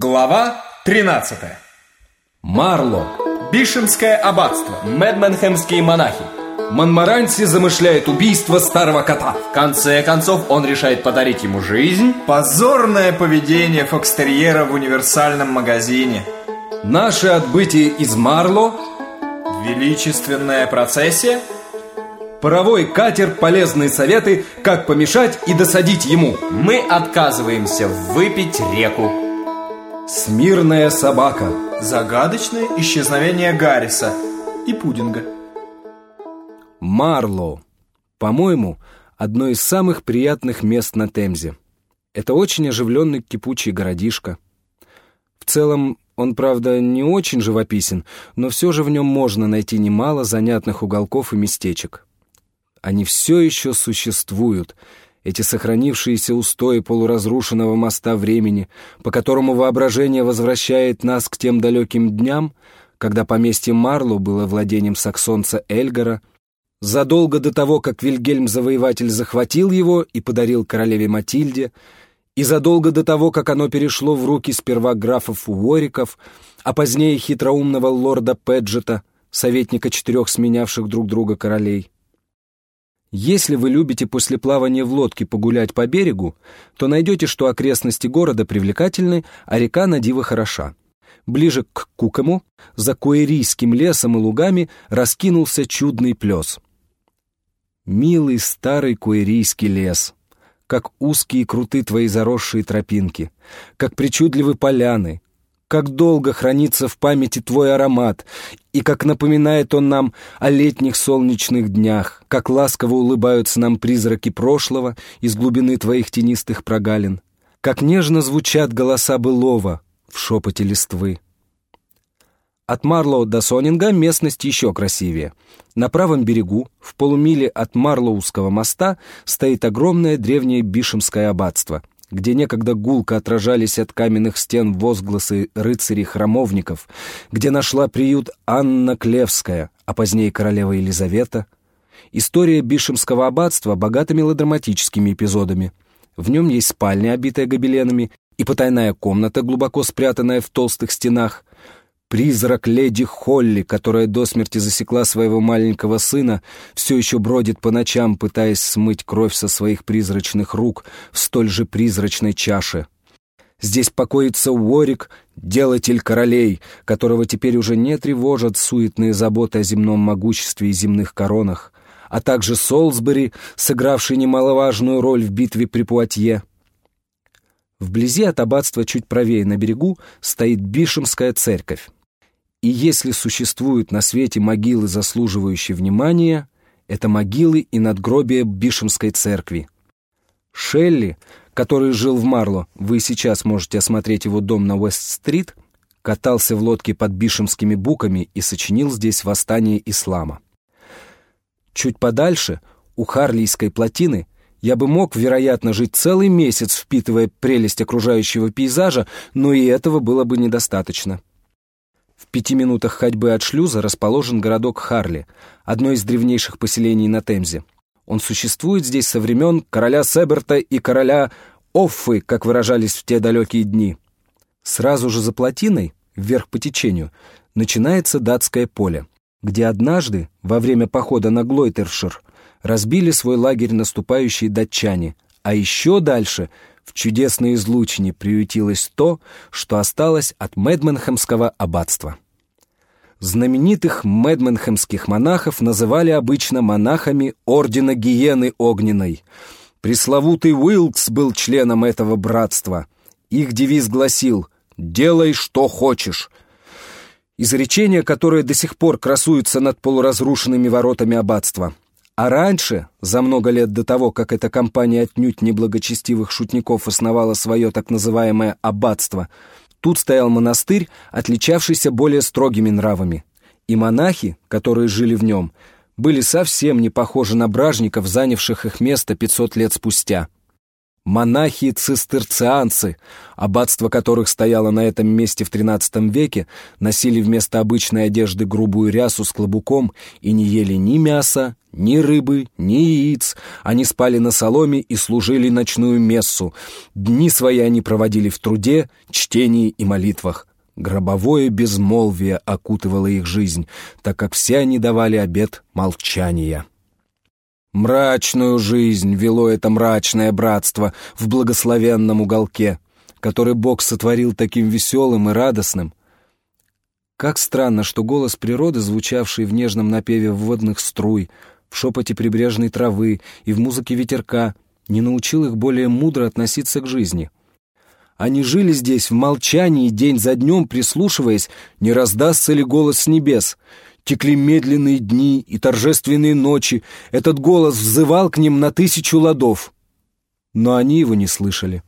Глава 13 Марло. Бишемское аббатство Медменхемские монахи. Монмаранси замышляет убийство старого кота. В конце концов, он решает подарить ему жизнь. Позорное поведение фокстерьера в универсальном магазине Наше отбытие из Марло. Величественная процессия Паровой катер, полезные советы, как помешать и досадить ему. Мы отказываемся выпить реку. Смирная собака. Загадочное исчезновение Гарриса и пудинга Марло. По-моему, одно из самых приятных мест на Темзе. Это очень оживленный кипучий городишко. В целом, он, правда, не очень живописен, но все же в нем можно найти немало занятных уголков и местечек. Они все еще существуют, эти сохранившиеся устои полуразрушенного моста времени, по которому воображение возвращает нас к тем далеким дням, когда поместье Марло было владением саксонца Эльгара, задолго до того, как Вильгельм-завоеватель захватил его и подарил королеве Матильде, и задолго до того, как оно перешло в руки сперва графов Уориков, а позднее хитроумного лорда Педжета, советника четырех сменявших друг друга королей. Если вы любите после плавания в лодке погулять по берегу, то найдете, что окрестности города привлекательны, а река на диво хороша. Ближе к Кукому, за Куэрийским лесом и лугами, раскинулся чудный плес. Милый старый Куэрийский лес, как узкие круты твои заросшие тропинки, как причудливы поляны, как долго хранится в памяти твой аромат, и как напоминает он нам о летних солнечных днях, как ласково улыбаются нам призраки прошлого из глубины твоих тенистых прогалин, как нежно звучат голоса былого в шепоте листвы. От Марлоу до Сонинга местность еще красивее. На правом берегу, в полумиле от Марлоуского моста, стоит огромное древнее Бишемское аббатство — где некогда гулко отражались от каменных стен возгласы рыцарей-храмовников, где нашла приют Анна Клевская, а позднее королева Елизавета. История Бишемского аббатства богата мелодраматическими эпизодами. В нем есть спальня, обитая гобеленами, и потайная комната, глубоко спрятанная в толстых стенах, Призрак леди Холли, которая до смерти засекла своего маленького сына, все еще бродит по ночам, пытаясь смыть кровь со своих призрачных рук в столь же призрачной чаше. Здесь покоится Уорик, делатель королей, которого теперь уже не тревожат суетные заботы о земном могуществе и земных коронах, а также Солсбери, сыгравший немаловажную роль в битве при Пуатье. Вблизи от аббатства чуть правее на берегу стоит Бишемская церковь. И если существуют на свете могилы, заслуживающие внимания, это могилы и надгробия Бишемской церкви. Шелли, который жил в Марло, вы сейчас можете осмотреть его дом на Уэст-стрит, катался в лодке под бишемскими буками и сочинил здесь восстание ислама. Чуть подальше, у Харлийской плотины, я бы мог, вероятно, жить целый месяц, впитывая прелесть окружающего пейзажа, но и этого было бы недостаточно. В пяти минутах ходьбы от шлюза расположен городок Харли, одно из древнейших поселений на Темзе. Он существует здесь со времен короля Себерта и короля Оффы, как выражались в те далекие дни. Сразу же за плотиной, вверх по течению, начинается датское поле, где однажды, во время похода на Глойтершир, разбили свой лагерь наступающие датчане, а еще дальше — в чудесной излучине приютилось то, что осталось от Медменхемского аббатства. Знаменитых медменхемских монахов называли обычно монахами Ордена Гиены Огненной. Пресловутый Уилкс был членом этого братства. Их девиз гласил «Делай, что хочешь», изречение, которое до сих пор красуется над полуразрушенными воротами аббатства – а раньше, за много лет до того, как эта компания отнюдь неблагочестивых шутников основала свое так называемое «аббатство», тут стоял монастырь, отличавшийся более строгими нравами. И монахи, которые жили в нем, были совсем не похожи на бражников, занявших их место 500 лет спустя. Монахи-цистерцианцы, аббатство которых стояло на этом месте в XIII веке, носили вместо обычной одежды грубую рясу с клобуком и не ели ни мяса, ни рыбы, ни яиц. Они спали на соломе и служили ночную мессу. Дни свои они проводили в труде, чтении и молитвах. Гробовое безмолвие окутывало их жизнь, так как все они давали обет молчания. Мрачную жизнь вело это мрачное братство в благословенном уголке, который Бог сотворил таким веселым и радостным. Как странно, что голос природы, звучавший в нежном напеве водных струй, в шепоте прибрежной травы и в музыке ветерка, не научил их более мудро относиться к жизни. Они жили здесь в молчании день за днем, прислушиваясь, не раздастся ли голос с небес — Текли медленные дни и торжественные ночи. Этот голос взывал к ним на тысячу ладов. Но они его не слышали.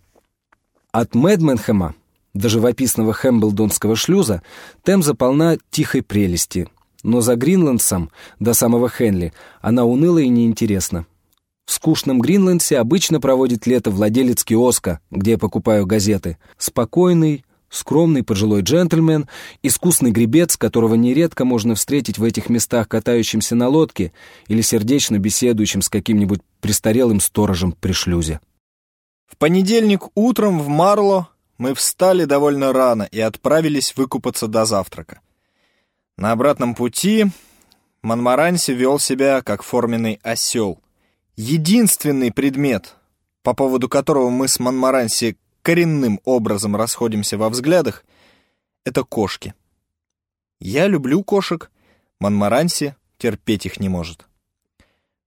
От Медменхэма до живописного Хэмблдонского шлюза Темза полна тихой прелести. Но за Гринландсом, до самого Хенли, она уныла и неинтересна. В скучном Гринландсе обычно проводит лето владелец киоска, где я покупаю газеты. Спокойный, Скромный пожилой джентльмен, искусный гребец, которого нередко можно встретить в этих местах катающимся на лодке или сердечно беседующим с каким-нибудь престарелым сторожем при шлюзе. В понедельник утром в Марло мы встали довольно рано и отправились выкупаться до завтрака. На обратном пути Монмаранси вел себя как форменный осел. Единственный предмет, по поводу которого мы с Монмаранси коренным образом расходимся во взглядах, это кошки. Я люблю кошек, Монмаранси терпеть их не может.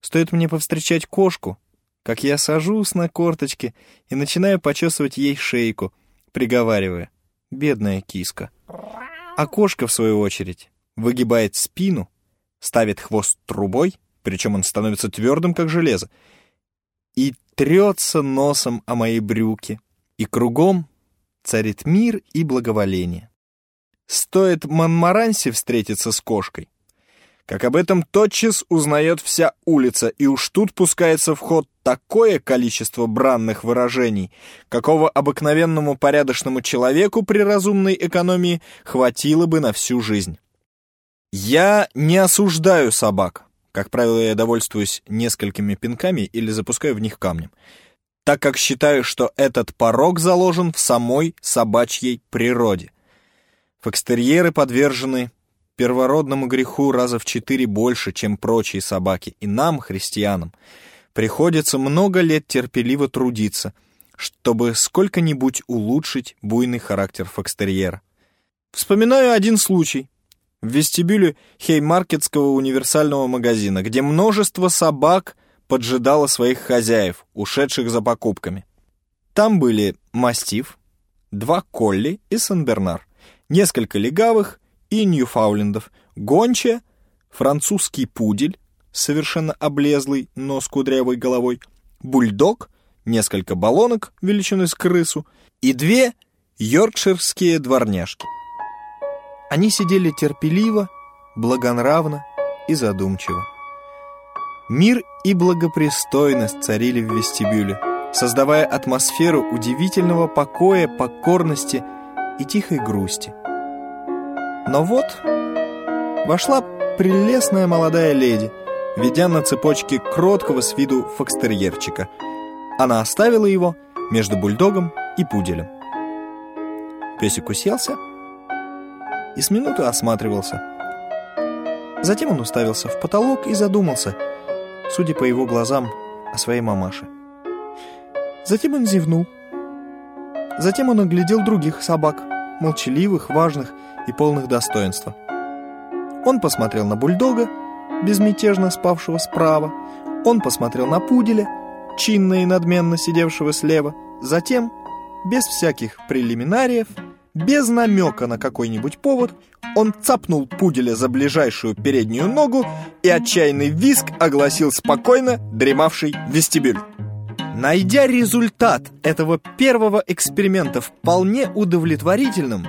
Стоит мне повстречать кошку, как я сажусь на корточки и начинаю почесывать ей шейку, приговаривая «бедная киска». А кошка, в свою очередь, выгибает спину, ставит хвост трубой, причем он становится твердым, как железо, и трется носом о мои брюки, и кругом царит мир и благоволение. Стоит Монмаранси встретиться с кошкой, как об этом тотчас узнает вся улица, и уж тут пускается в ход такое количество бранных выражений, какого обыкновенному порядочному человеку при разумной экономии хватило бы на всю жизнь. Я не осуждаю собак. Как правило, я довольствуюсь несколькими пинками или запускаю в них камнем так как считаю, что этот порог заложен в самой собачьей природе. Фокстерьеры подвержены первородному греху раза в четыре больше, чем прочие собаки, и нам, христианам, приходится много лет терпеливо трудиться, чтобы сколько-нибудь улучшить буйный характер фокстерьера. Вспоминаю один случай в вестибюле Хеймаркетского универсального магазина, где множество собак поджидала своих хозяев, ушедших за покупками. Там были мастиф, два колли и сен-бернар, несколько легавых и ньюфаулендов, гонча, французский пудель, совершенно облезлый, но с кудрявой головой, бульдог, несколько баллонок величиной с крысу и две йоркширские дворняжки. Они сидели терпеливо, благонравно и задумчиво. Мир и благопристойность царили в вестибюле, создавая атмосферу удивительного покоя, покорности и тихой грусти. Но вот вошла прелестная молодая леди, ведя на цепочке кроткого с виду фокстерьерчика. Она оставила его между бульдогом и пуделем. Песик уселся и с минуты осматривался. Затем он уставился в потолок и задумался — судя по его глазам, о своей мамаше. Затем он зевнул. Затем он оглядел других собак, молчаливых, важных и полных достоинства. Он посмотрел на бульдога, безмятежно спавшего справа. Он посмотрел на пуделя, чинно и надменно сидевшего слева. Затем, без всяких прелиминариев, без намека на какой-нибудь повод, он цапнул пуделя за ближайшую переднюю ногу, и отчаянный визг огласил спокойно дремавший вестибюль. Найдя результат этого первого эксперимента вполне удовлетворительным,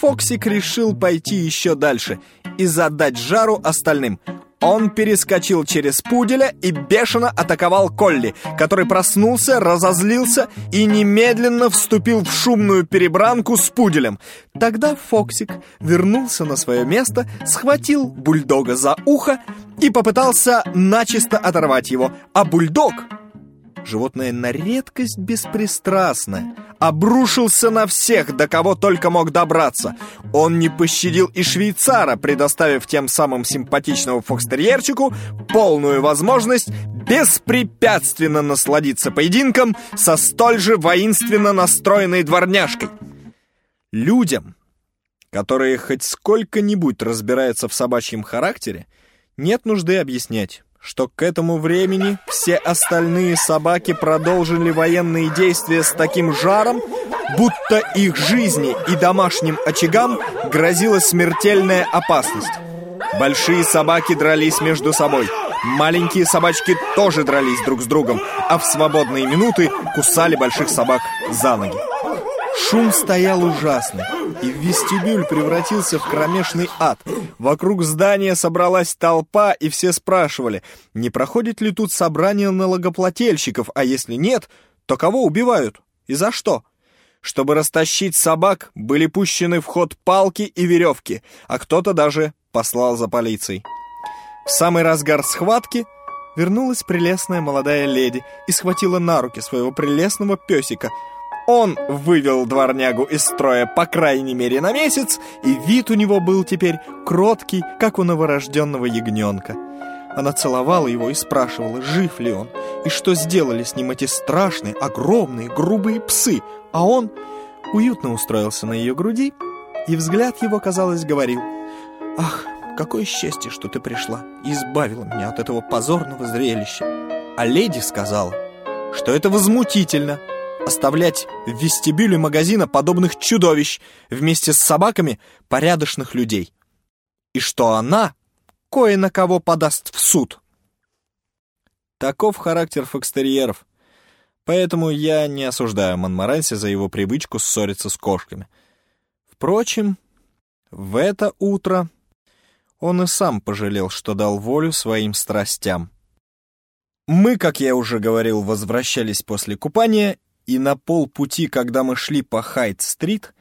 Фоксик решил пойти еще дальше и задать жару остальным. Он перескочил через пуделя и бешено атаковал Колли, который проснулся, разозлился и немедленно вступил в шумную перебранку с пуделем. Тогда Фоксик вернулся на свое место, схватил бульдога за ухо и попытался начисто оторвать его, а бульдог животное на редкость беспристрастное, обрушился на всех, до кого только мог добраться. Он не пощадил и швейцара, предоставив тем самым симпатичному фокстерьерчику полную возможность беспрепятственно насладиться поединком со столь же воинственно настроенной дворняжкой. Людям, которые хоть сколько-нибудь разбираются в собачьем характере, нет нужды объяснять что к этому времени все остальные собаки продолжили военные действия с таким жаром, будто их жизни и домашним очагам грозила смертельная опасность. Большие собаки дрались между собой. Маленькие собачки тоже дрались друг с другом, а в свободные минуты кусали больших собак за ноги. Шум стоял ужасный, и вестибюль превратился в кромешный ад. Вокруг здания собралась толпа, и все спрашивали, не проходит ли тут собрание налогоплательщиков, а если нет, то кого убивают и за что? Чтобы растащить собак, были пущены в ход палки и веревки, а кто-то даже послал за полицией. В самый разгар схватки вернулась прелестная молодая леди и схватила на руки своего прелестного песика — он вывел дворнягу из строя по крайней мере на месяц, и вид у него был теперь кроткий, как у новорожденного ягненка. Она целовала его и спрашивала, жив ли он, и что сделали с ним эти страшные, огромные, грубые псы, а он уютно устроился на ее груди, и взгляд его, казалось, говорил, «Ах, какое счастье, что ты пришла и избавила меня от этого позорного зрелища!» А леди сказала, что это возмутительно — оставлять в вестибюле магазина подобных чудовищ вместе с собаками порядочных людей. И что она кое на кого подаст в суд. Таков характер фокстерьеров. Поэтому я не осуждаю Монмаранси за его привычку ссориться с кошками. Впрочем, в это утро он и сам пожалел, что дал волю своим страстям. Мы, как я уже говорил, возвращались после купания и на полпути, когда мы шли по Хайт-стрит,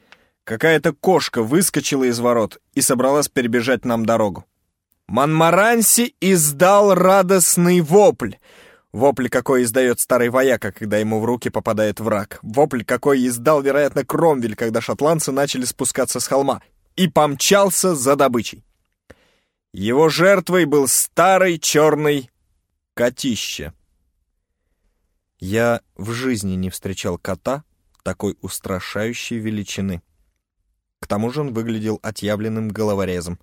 какая-то кошка выскочила из ворот и собралась перебежать нам дорогу. Манмаранси издал радостный вопль. Вопль, какой издает старый вояка, когда ему в руки попадает враг. Вопль, какой издал, вероятно, Кромвель, когда шотландцы начали спускаться с холма. И помчался за добычей. Его жертвой был старый черный котище. Я в жизни не встречал кота такой устрашающей величины. К тому же он выглядел отъявленным головорезом.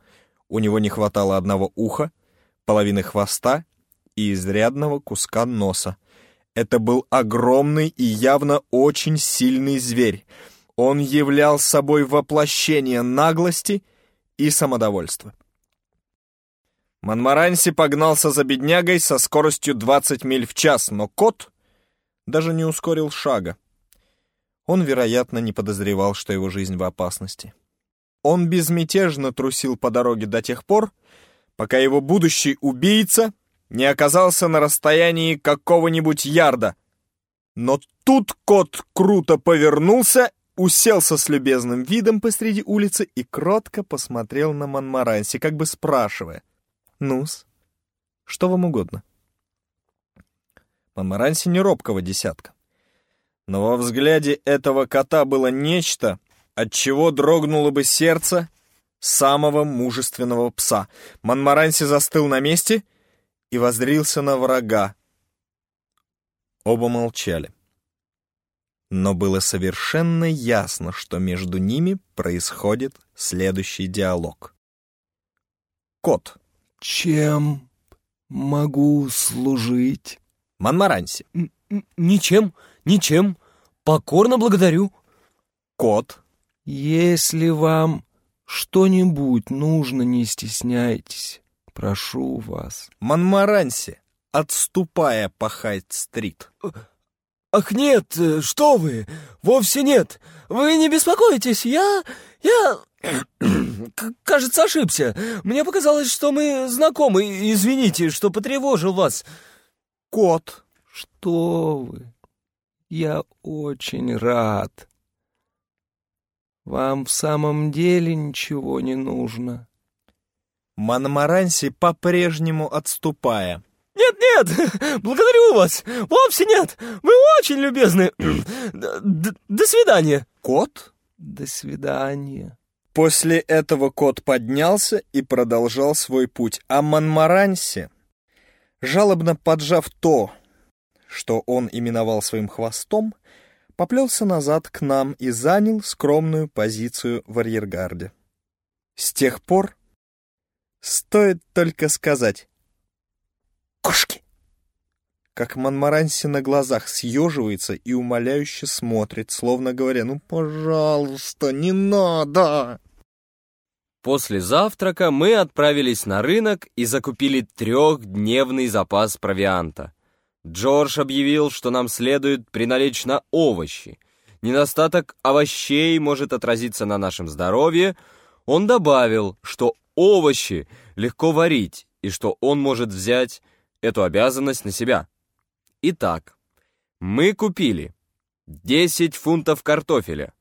У него не хватало одного уха, половины хвоста и изрядного куска носа. Это был огромный и явно очень сильный зверь. Он являл собой воплощение наглости и самодовольства. Монмаранси погнался за беднягой со скоростью 20 миль в час, но кот даже не ускорил шага. Он, вероятно, не подозревал, что его жизнь в опасности. Он безмятежно трусил по дороге до тех пор, пока его будущий убийца не оказался на расстоянии какого-нибудь ярда. Но тут кот круто повернулся, уселся с любезным видом посреди улицы и кротко посмотрел на Монмаранси, как бы спрашивая. «Ну-с, что вам угодно?» Монмаранси не робкого десятка. Но во взгляде этого кота было нечто, от чего дрогнуло бы сердце самого мужественного пса. Монмаранси застыл на месте и воздрился на врага. Оба молчали. Но было совершенно ясно, что между ними происходит следующий диалог. Кот. «Чем могу служить?» Монмаранси. «Ничем, ничем. Покорно благодарю». Кот. «Если вам что-нибудь нужно, не стесняйтесь. Прошу вас». Монмаранси, отступая по Хайт-стрит. «Ах, нет, что вы! Вовсе нет! Вы не беспокойтесь, я... я... кажется, ошибся. Мне показалось, что мы знакомы. Извините, что потревожил вас. Кот. Что вы? Я очень рад. Вам в самом деле ничего не нужно. Монмаранси по-прежнему отступая. Нет-нет, благодарю вас. Вовсе нет. Вы очень любезны. Д- До свидания. Кот? До свидания. После этого кот поднялся и продолжал свой путь, а Монмаранси, жалобно поджав то, что он именовал своим хвостом, поплелся назад к нам и занял скромную позицию в арьергарде. С тех пор стоит только сказать «Кошки!» как Монмаранси на глазах съеживается и умоляюще смотрит, словно говоря «Ну, пожалуйста, не надо!» После завтрака мы отправились на рынок и закупили трехдневный запас провианта. Джордж объявил, что нам следует приналечь на овощи. Недостаток овощей может отразиться на нашем здоровье. Он добавил, что овощи легко варить и что он может взять эту обязанность на себя. Итак, мы купили 10 фунтов картофеля,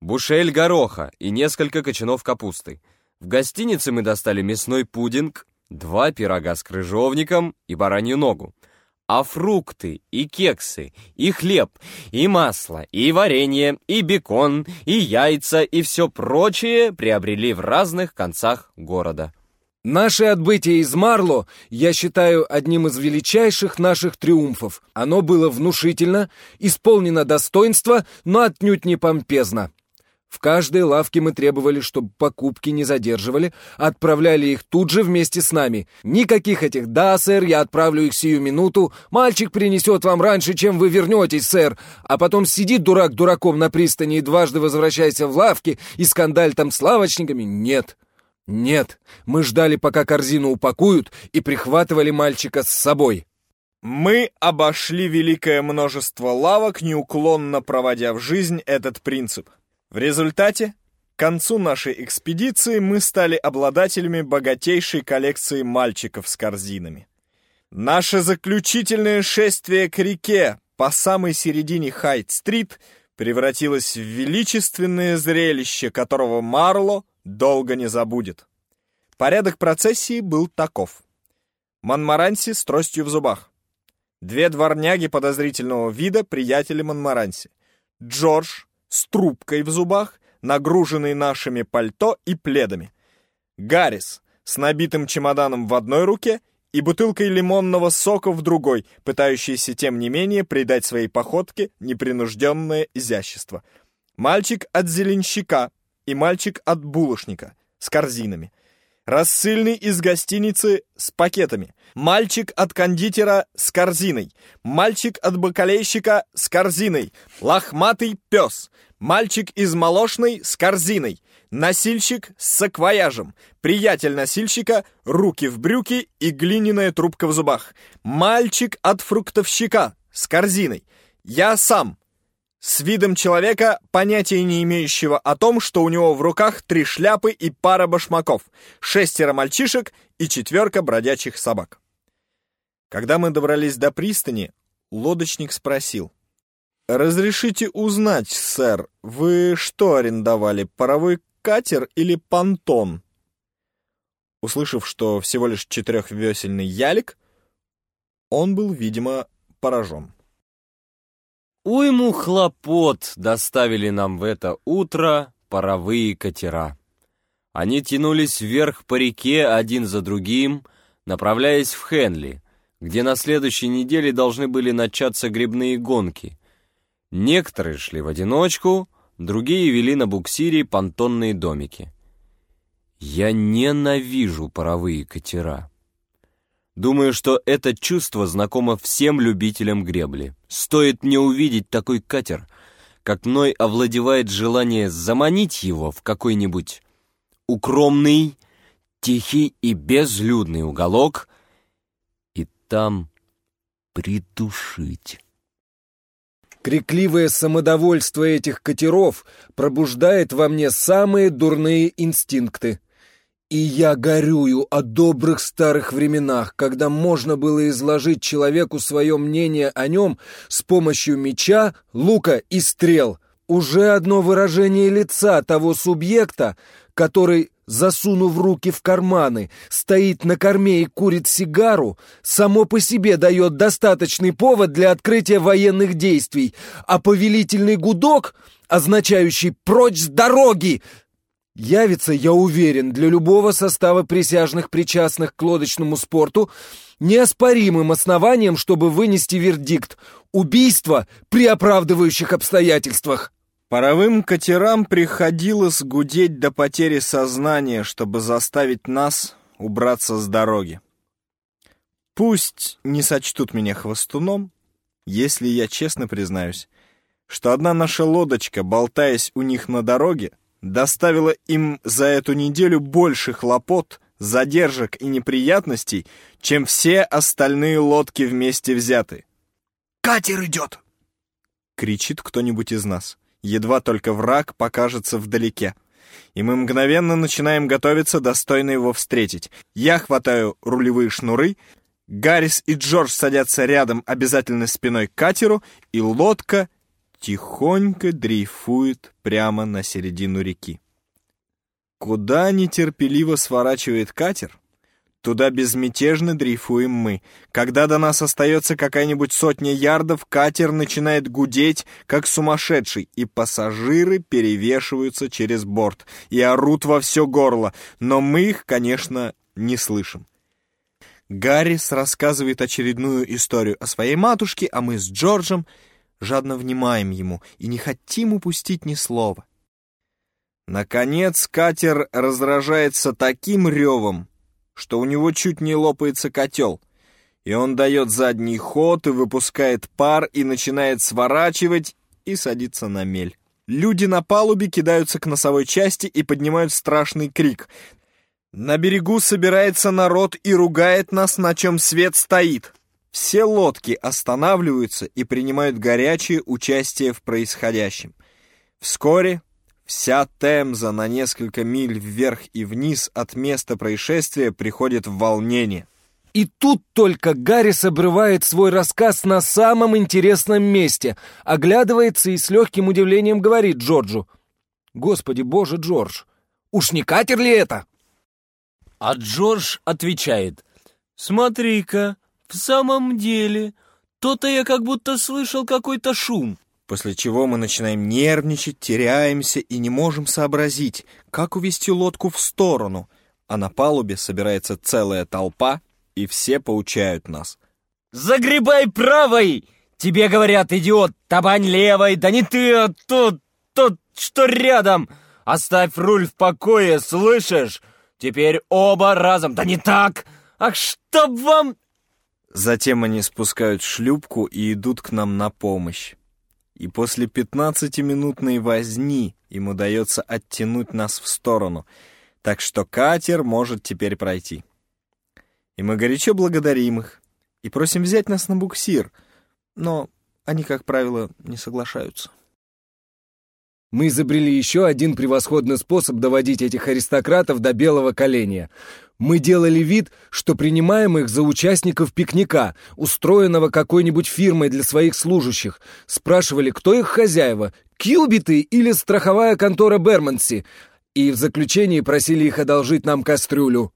бушель гороха и несколько кочанов капусты. В гостинице мы достали мясной пудинг, два пирога с крыжовником и баранью ногу. А фрукты, и кексы, и хлеб, и масло, и варенье, и бекон, и яйца, и все прочее приобрели в разных концах города. Наше отбытие из Марло я считаю одним из величайших наших триумфов. Оно было внушительно, исполнено достоинства, но отнюдь не помпезно. В каждой лавке мы требовали, чтобы покупки не задерживали, отправляли их тут же вместе с нами. Никаких этих «да, сэр, я отправлю их сию минуту», «мальчик принесет вам раньше, чем вы вернетесь, сэр», а потом сидит дурак дураком на пристани и дважды возвращайся в лавки и скандаль там с лавочниками. Нет. Нет, мы ждали, пока корзину упакуют, и прихватывали мальчика с собой. Мы обошли великое множество лавок, неуклонно проводя в жизнь этот принцип. В результате, к концу нашей экспедиции мы стали обладателями богатейшей коллекции мальчиков с корзинами. Наше заключительное шествие к реке по самой середине Хайт-стрит превратилось в величественное зрелище, которого Марло долго не забудет. Порядок процессии был таков. Монмаранси с тростью в зубах. Две дворняги подозрительного вида, приятели Монмаранси. Джордж с трубкой в зубах, нагруженный нашими пальто и пледами. Гаррис с набитым чемоданом в одной руке и бутылкой лимонного сока в другой, пытающийся, тем не менее, придать своей походке непринужденное изящество. Мальчик от зеленщика и мальчик от булочника с корзинами. Рассыльный из гостиницы с пакетами. Мальчик от кондитера с корзиной. Мальчик от бакалейщика с корзиной. Лохматый пес. Мальчик из молочной с корзиной. Носильщик с саквояжем. Приятель носильщика, руки в брюки и глиняная трубка в зубах. Мальчик от фруктовщика с корзиной. Я сам, с видом человека, понятия не имеющего о том, что у него в руках три шляпы и пара башмаков, шестеро мальчишек и четверка бродячих собак. Когда мы добрались до пристани, лодочник спросил. «Разрешите узнать, сэр, вы что арендовали, паровой катер или понтон?» Услышав, что всего лишь четырехвесельный ялик, он был, видимо, поражен. Уйму хлопот доставили нам в это утро паровые катера. Они тянулись вверх по реке один за другим, направляясь в Хенли, где на следующей неделе должны были начаться грибные гонки. Некоторые шли в одиночку, другие вели на буксире понтонные домики. Я ненавижу паровые катера. Думаю, что это чувство знакомо всем любителям гребли. Стоит мне увидеть такой катер, как мной овладевает желание заманить его в какой-нибудь укромный, тихий и безлюдный уголок и там придушить. Крикливое самодовольство этих катеров пробуждает во мне самые дурные инстинкты. И я горюю о добрых старых временах, когда можно было изложить человеку свое мнение о нем с помощью меча, лука и стрел. Уже одно выражение лица того субъекта, который, засунув руки в карманы, стоит на корме и курит сигару, само по себе дает достаточный повод для открытия военных действий, а повелительный гудок, означающий «прочь с дороги», явится, я уверен, для любого состава присяжных, причастных к лодочному спорту, неоспоримым основанием, чтобы вынести вердикт «убийство при оправдывающих обстоятельствах». Паровым катерам приходилось гудеть до потери сознания, чтобы заставить нас убраться с дороги. Пусть не сочтут меня хвостуном, если я честно признаюсь, что одна наша лодочка, болтаясь у них на дороге, доставила им за эту неделю больше хлопот, задержек и неприятностей, чем все остальные лодки вместе взяты. «Катер идет!» — кричит кто-нибудь из нас. Едва только враг покажется вдалеке. И мы мгновенно начинаем готовиться достойно его встретить. Я хватаю рулевые шнуры, Гаррис и Джордж садятся рядом обязательно спиной к катеру, и лодка тихонько дрейфует прямо на середину реки. Куда нетерпеливо сворачивает катер, туда безмятежно дрейфуем мы. Когда до нас остается какая-нибудь сотня ярдов, катер начинает гудеть, как сумасшедший, и пассажиры перевешиваются через борт и орут во все горло, но мы их, конечно, не слышим. Гаррис рассказывает очередную историю о своей матушке, а мы с Джорджем жадно внимаем ему и не хотим упустить ни слова. Наконец катер раздражается таким ревом, что у него чуть не лопается котел, и он дает задний ход и выпускает пар и начинает сворачивать и садиться на мель. Люди на палубе кидаются к носовой части и поднимают страшный крик. На берегу собирается народ и ругает нас, на чем свет стоит. Все лодки останавливаются и принимают горячее участие в происходящем. Вскоре вся Темза на несколько миль вверх и вниз от места происшествия приходит в волнение. И тут только Гаррис обрывает свой рассказ на самом интересном месте, оглядывается и с легким удивлением говорит Джорджу. «Господи боже, Джордж, уж не катер ли это?» А Джордж отвечает. «Смотри-ка, в самом деле, то-то я как будто слышал какой-то шум». После чего мы начинаем нервничать, теряемся и не можем сообразить, как увести лодку в сторону, а на палубе собирается целая толпа, и все поучают нас. «Загребай правой! Тебе говорят, идиот, табань левой, да не ты, а тот, тот, что рядом! Оставь руль в покое, слышишь? Теперь оба разом, да не так! Ах, чтоб вам...» Затем они спускают шлюпку и идут к нам на помощь. И после пятнадцатиминутной возни им удается оттянуть нас в сторону, так что катер может теперь пройти. И мы горячо благодарим их и просим взять нас на буксир, но они, как правило, не соглашаются. Мы изобрели еще один превосходный способ доводить этих аристократов до белого коленя. Мы делали вид, что принимаем их за участников пикника, устроенного какой-нибудь фирмой для своих служащих. Спрашивали, кто их хозяева, Кьюбиты или страховая контора Берманси, и в заключении просили их одолжить нам кастрюлю.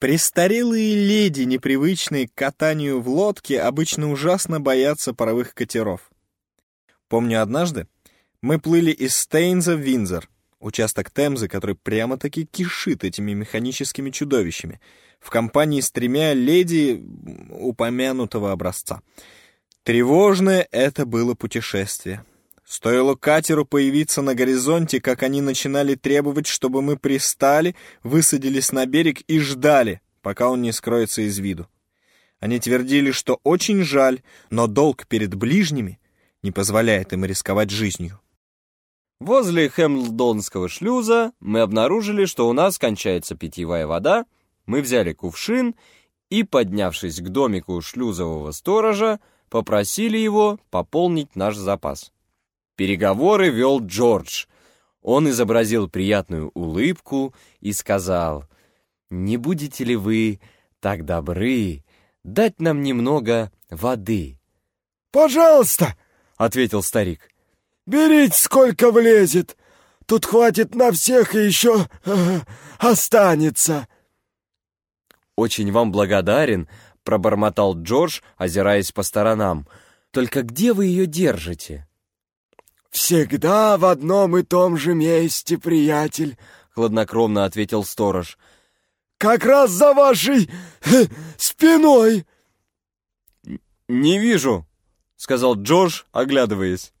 Престарелые леди, непривычные к катанию в лодке, обычно ужасно боятся паровых катеров. Помню однажды, мы плыли из Стейнза в Винзор, участок Темзы, который прямо-таки кишит этими механическими чудовищами, в компании с тремя леди упомянутого образца. Тревожное это было путешествие. Стоило катеру появиться на горизонте, как они начинали требовать, чтобы мы пристали, высадились на берег и ждали, пока он не скроется из виду. Они твердили, что очень жаль, но долг перед ближними не позволяет им рисковать жизнью. Возле Хэмлдонского шлюза мы обнаружили, что у нас кончается питьевая вода, мы взяли кувшин и, поднявшись к домику шлюзового сторожа, попросили его пополнить наш запас. Переговоры вел Джордж. Он изобразил приятную улыбку и сказал, не будете ли вы так добры дать нам немного воды?» «Пожалуйста!» — ответил старик. «Берите, сколько влезет. Тут хватит на всех и еще э, останется». «Очень вам благодарен», — пробормотал Джордж, озираясь по сторонам. «Только где вы ее держите?» «Всегда в одном и том же месте, приятель», — хладнокровно ответил сторож. «Как раз за вашей э, спиной». «Не вижу», — сказал Джордж, оглядываясь.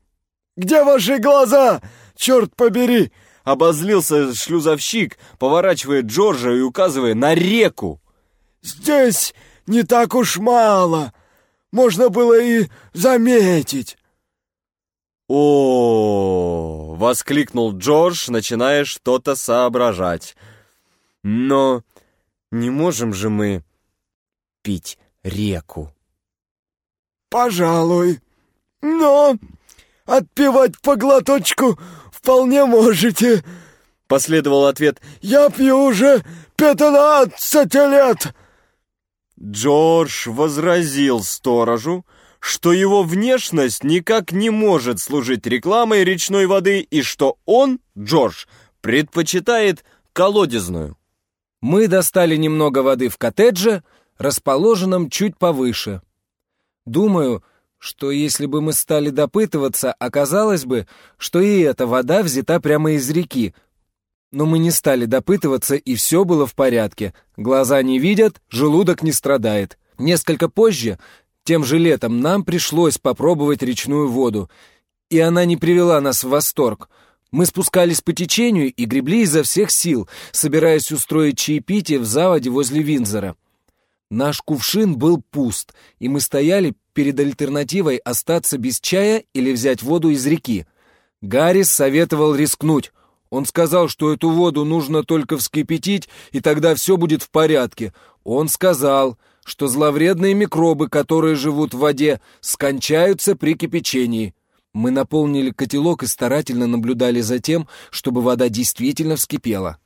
«Где ваши глаза? Черт побери!» Обозлился шлюзовщик, поворачивая Джорджа и указывая на реку. «Здесь не так уж мало. Можно было и заметить». О, воскликнул Джордж, начиная что-то соображать. Но не можем же мы пить реку. «Пожалуй. Но отпивать по глоточку вполне можете», — последовал ответ. «Я пью уже пятнадцать лет». Джордж возразил сторожу, что его внешность никак не может служить рекламой речной воды и что он, Джордж, предпочитает колодезную. Мы достали немного воды в коттедже, расположенном чуть повыше. Думаю, что если бы мы стали допытываться, оказалось бы, что и эта вода взята прямо из реки. Но мы не стали допытываться, и все было в порядке. Глаза не видят, желудок не страдает. Несколько позже, тем же летом, нам пришлось попробовать речную воду, и она не привела нас в восторг. Мы спускались по течению и гребли изо всех сил, собираясь устроить чаепитие в заводе возле Винзора. Наш кувшин был пуст, и мы стояли перед альтернативой остаться без чая или взять воду из реки. Гаррис советовал рискнуть. Он сказал, что эту воду нужно только вскипятить, и тогда все будет в порядке. Он сказал, что зловредные микробы, которые живут в воде, скончаются при кипячении. Мы наполнили котелок и старательно наблюдали за тем, чтобы вода действительно вскипела.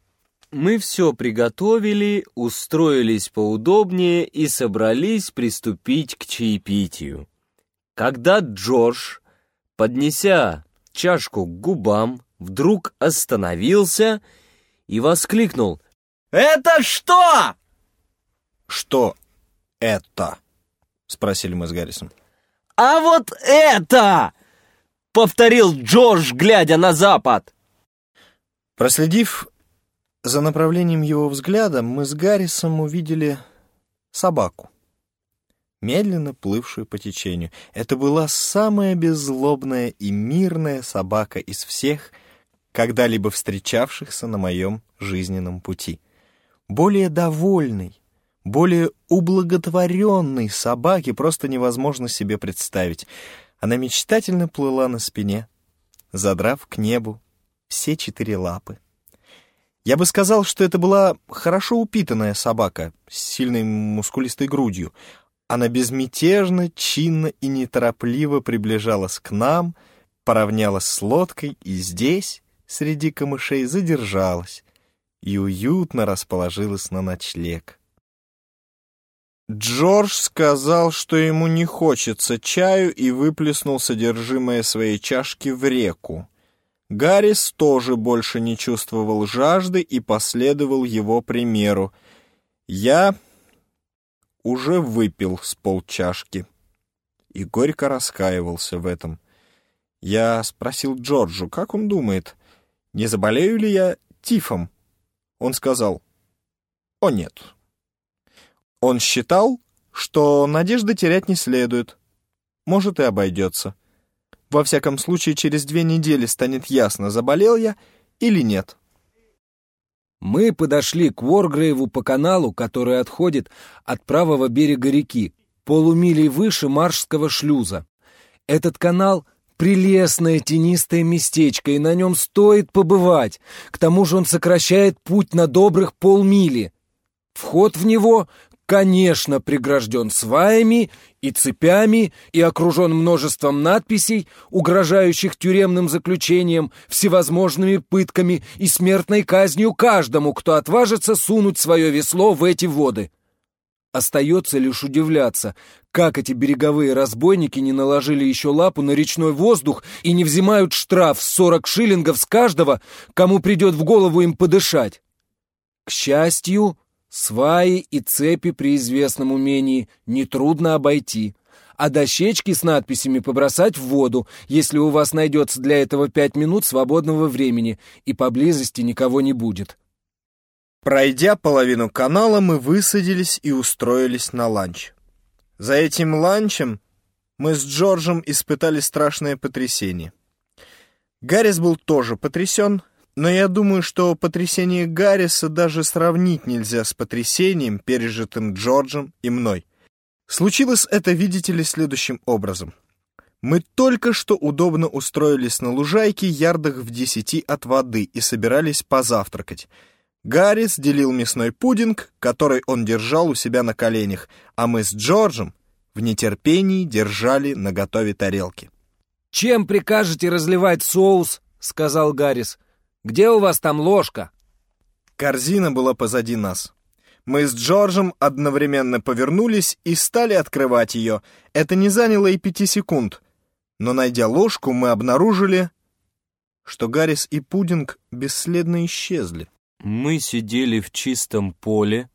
Мы все приготовили, устроились поудобнее и собрались приступить к чаепитию. Когда Джордж, поднеся чашку к губам, вдруг остановился и воскликнул «Это что?» «Что это?» — спросили мы с Гаррисом. «А вот это!» — повторил Джордж, глядя на запад. Проследив за направлением его взгляда мы с Гаррисом увидели собаку, медленно плывшую по течению. Это была самая беззлобная и мирная собака из всех, когда-либо встречавшихся на моем жизненном пути. Более довольной, более ублаготворенной собаки просто невозможно себе представить. Она мечтательно плыла на спине, задрав к небу все четыре лапы. Я бы сказал, что это была хорошо упитанная собака с сильной мускулистой грудью. Она безмятежно, чинно и неторопливо приближалась к нам, поравнялась с лодкой и здесь, среди камышей, задержалась и уютно расположилась на ночлег. Джордж сказал, что ему не хочется чаю и выплеснул содержимое своей чашки в реку. Гаррис тоже больше не чувствовал жажды и последовал его примеру. Я уже выпил с полчашки и горько раскаивался в этом. Я спросил Джорджу, как он думает, не заболею ли я тифом? Он сказал, «О, нет». Он считал, что надежды терять не следует. Может, и обойдется. Во всяком случае, через две недели станет ясно, заболел я или нет. Мы подошли к Воргрейву по каналу, который отходит от правого берега реки, полумилей выше Маршского шлюза. Этот канал — прелестное тенистое местечко, и на нем стоит побывать. К тому же он сокращает путь на добрых полмили. Вход в него конечно, прегражден сваями и цепями и окружен множеством надписей, угрожающих тюремным заключением, всевозможными пытками и смертной казнью каждому, кто отважится сунуть свое весло в эти воды. Остается лишь удивляться, как эти береговые разбойники не наложили еще лапу на речной воздух и не взимают штраф в сорок шиллингов с каждого, кому придет в голову им подышать. К счастью, сваи и цепи при известном умении нетрудно обойти, а дощечки с надписями побросать в воду, если у вас найдется для этого пять минут свободного времени и поблизости никого не будет. Пройдя половину канала, мы высадились и устроились на ланч. За этим ланчем мы с Джорджем испытали страшное потрясение. Гаррис был тоже потрясен, но я думаю, что потрясение Гарриса даже сравнить нельзя с потрясением, пережитым Джорджем и мной. Случилось это, видите ли, следующим образом. Мы только что удобно устроились на лужайке ярдах в десяти от воды и собирались позавтракать — Гаррис делил мясной пудинг, который он держал у себя на коленях, а мы с Джорджем в нетерпении держали на готове тарелки. «Чем прикажете разливать соус?» — сказал Гаррис. «Где у вас там ложка?» Корзина была позади нас. Мы с Джорджем одновременно повернулись и стали открывать ее. Это не заняло и пяти секунд. Но, найдя ложку, мы обнаружили, что Гаррис и пудинг бесследно исчезли. Мы сидели в чистом поле.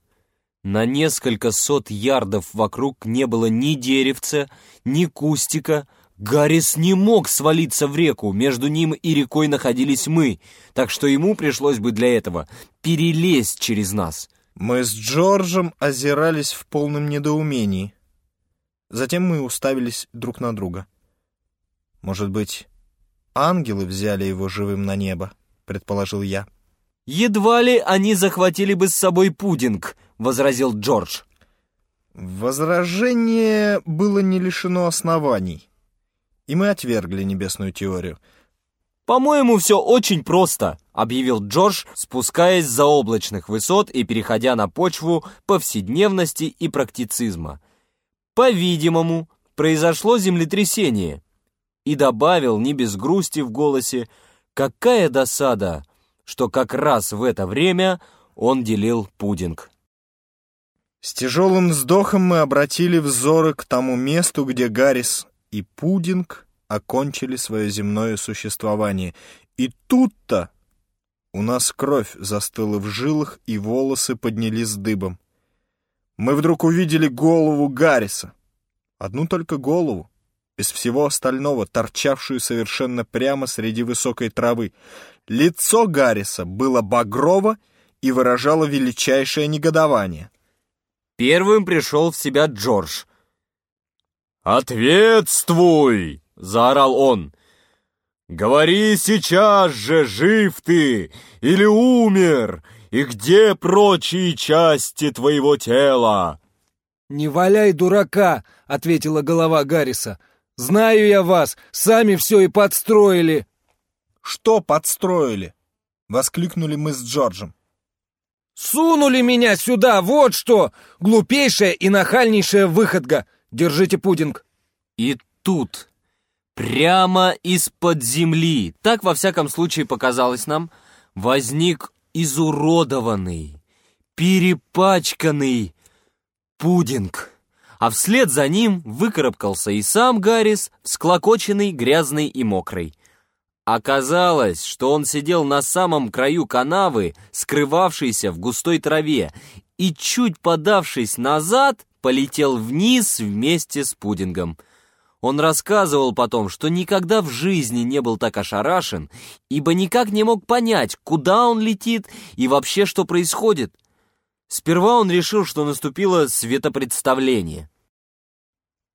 На несколько сот ярдов вокруг не было ни деревца, ни кустика. Гаррис не мог свалиться в реку, между ним и рекой находились мы, так что ему пришлось бы для этого перелезть через нас. Мы с Джорджем озирались в полном недоумении. Затем мы уставились друг на друга. «Может быть, ангелы взяли его живым на небо?» — предположил я. «Едва ли они захватили бы с собой пудинг», — возразил Джордж. Возражение было не лишено оснований, и мы отвергли небесную теорию. «По-моему, все очень просто», — объявил Джордж, спускаясь за облачных высот и переходя на почву повседневности и практицизма. «По-видимому, произошло землетрясение». И добавил, не без грусти в голосе, «Какая досада! что как раз в это время он делил пудинг. С тяжелым вздохом мы обратили взоры к тому месту, где Гаррис и пудинг окончили свое земное существование. И тут-то у нас кровь застыла в жилах, и волосы поднялись дыбом. Мы вдруг увидели голову Гарриса. Одну только голову, без всего остального, торчавшую совершенно прямо среди высокой травы. Лицо Гарриса было багрово и выражало величайшее негодование. Первым пришел в себя Джордж. «Ответствуй!» — заорал он. «Говори сейчас же, жив ты или умер, и где прочие части твоего тела?» «Не валяй дурака!» — ответила голова Гарриса. «Знаю я вас, сами все и подстроили!» «Что подстроили?» — воскликнули мы с Джорджем. «Сунули меня сюда, вот что! Глупейшая и нахальнейшая выходка! Держите пудинг!» И тут, прямо из-под земли, так во всяком случае показалось нам, возник изуродованный, перепачканный пудинг а вслед за ним выкарабкался и сам Гаррис, всклокоченный, грязный и мокрый. Оказалось, что он сидел на самом краю канавы, скрывавшейся в густой траве, и, чуть подавшись назад, полетел вниз вместе с пудингом. Он рассказывал потом, что никогда в жизни не был так ошарашен, ибо никак не мог понять, куда он летит и вообще что происходит. Сперва он решил, что наступило светопредставление.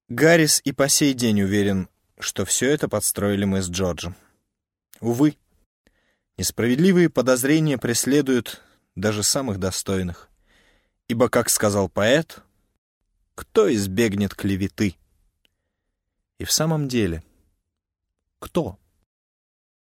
Гаррис и по сей день уверен, что все это подстроили мы с Джорджем. Увы, несправедливые подозрения преследуют даже самых достойных. Ибо, как сказал поэт, кто избегнет клеветы? И в самом деле, кто?